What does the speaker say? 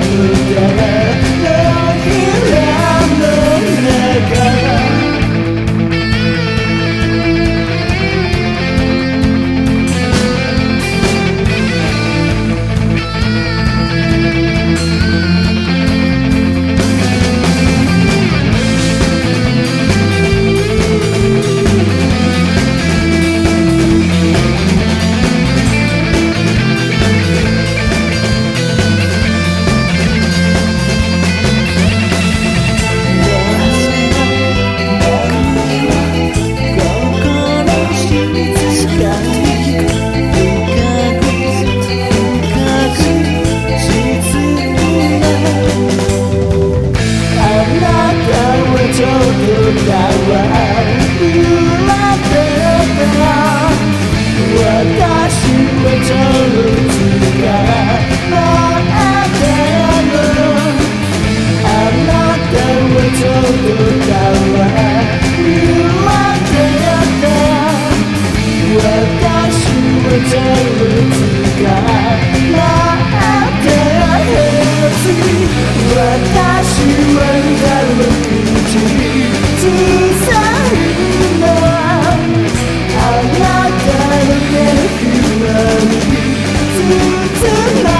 Yeah. that way.「あなたの手の振りに包まれ